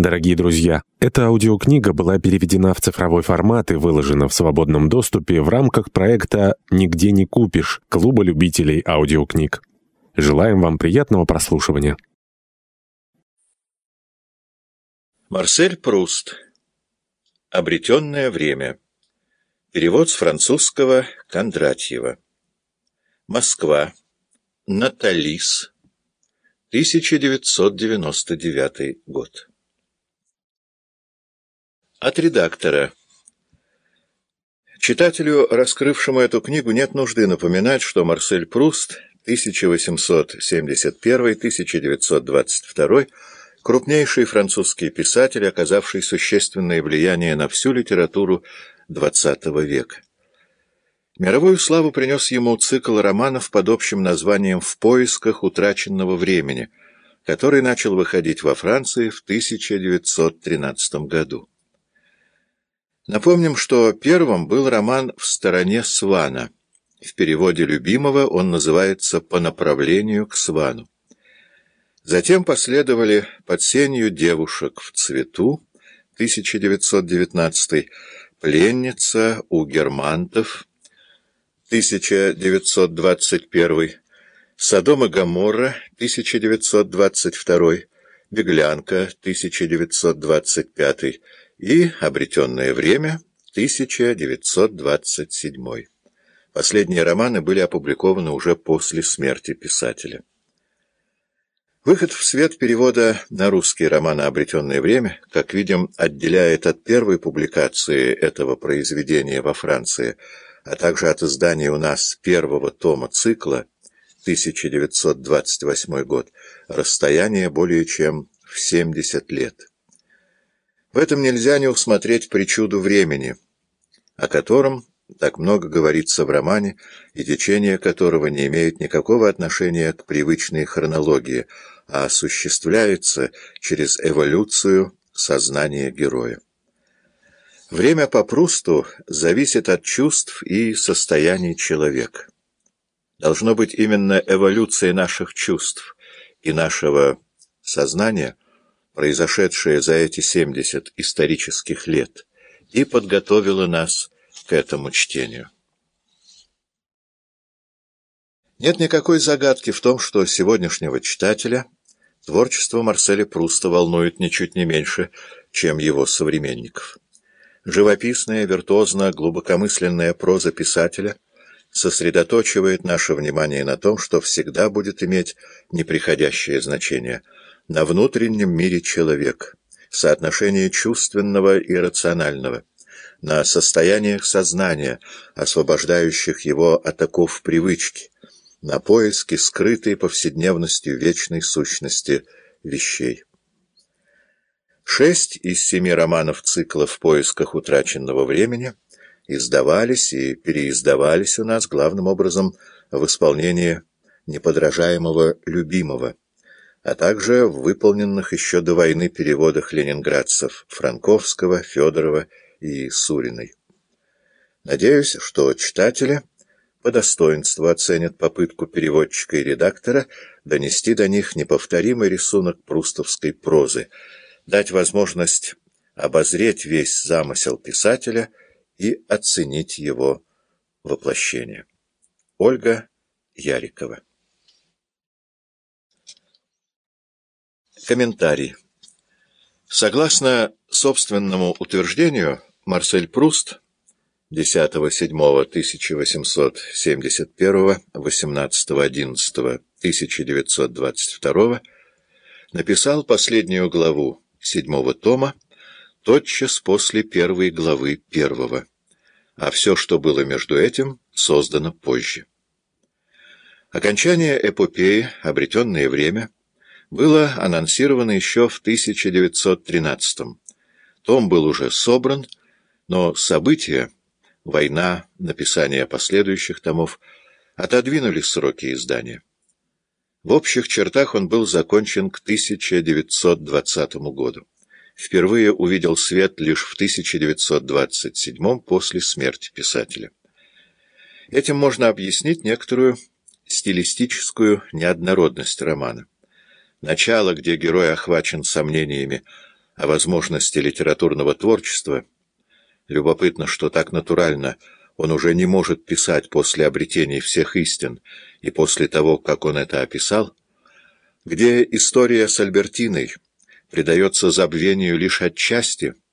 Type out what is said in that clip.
Дорогие друзья, эта аудиокнига была переведена в цифровой формат и выложена в свободном доступе в рамках проекта «Нигде не купишь» Клуба любителей аудиокниг. Желаем вам приятного прослушивания. Марсель Пруст. Обретенное время. Перевод с французского Кондратьева. Москва. Наталис. 1999 год. От редактора. Читателю, раскрывшему эту книгу, нет нужды напоминать, что Марсель Пруст 1871-1922 крупнейший французский писатель, оказавший существенное влияние на всю литературу XX века. Мировую славу принес ему цикл романов под общим названием «В поисках утраченного времени», который начал выходить во Франции в 1913 году. Напомним, что первым был роман «В стороне Свана». В переводе любимого он называется «По направлению к Свану». Затем последовали «Под сенью девушек в цвету» 1919 «Пленница у германтов» 1921 «Содом и Гоморра» 1922 «Беглянка» 1925 и «Обретенное время» 1927. Последние романы были опубликованы уже после смерти писателя. Выход в свет перевода на русский роман «Обретенное время», как видим, отделяет от первой публикации этого произведения во Франции, а также от издания у нас первого тома цикла 1928 год, расстояние более чем в 70 лет. В этом нельзя не усмотреть причуду времени, о котором так много говорится в романе, и течение которого не имеет никакого отношения к привычной хронологии, а осуществляется через эволюцию сознания героя. Время по Прусту зависит от чувств и состояний человека. Должно быть именно эволюция наших чувств и нашего сознания – произошедшее за эти 70 исторических лет, и подготовило нас к этому чтению. Нет никакой загадки в том, что сегодняшнего читателя творчество Марселя Пруста волнует ничуть не меньше, чем его современников. Живописная, виртуозно, глубокомысленная проза писателя сосредоточивает наше внимание на том, что всегда будет иметь неприходящее значение – на внутреннем мире человек, соотношение чувственного и рационального, на состояниях сознания, освобождающих его от оков привычки, на поиске скрытой повседневностью вечной сущности вещей. Шесть из семи романов цикла «В поисках утраченного времени» издавались и переиздавались у нас главным образом в исполнении неподражаемого любимого, а также в выполненных еще до войны переводах ленинградцев Франковского, Федорова и Суриной. Надеюсь, что читатели по достоинству оценят попытку переводчика и редактора донести до них неповторимый рисунок прустовской прозы, дать возможность обозреть весь замысел писателя и оценить его воплощение. Ольга Ярикова Комментарий. Согласно собственному утверждению, Марсель Пруст 10.07.1871, 18.11.1922 написал последнюю главу седьмого тома тотчас после первой главы первого, а все, что было между этим, создано позже. Окончание эпопеи, обретенное время — было анонсировано еще в 1913 -м. Том был уже собран, но события, война, написание последующих томов, отодвинули сроки издания. В общих чертах он был закончен к 1920 году. Впервые увидел свет лишь в 1927 после смерти писателя. Этим можно объяснить некоторую стилистическую неоднородность романа. Начало, где герой охвачен сомнениями о возможности литературного творчества, любопытно, что так натурально он уже не может писать после обретения всех истин и после того, как он это описал, где история с Альбертиной придается забвению лишь отчасти –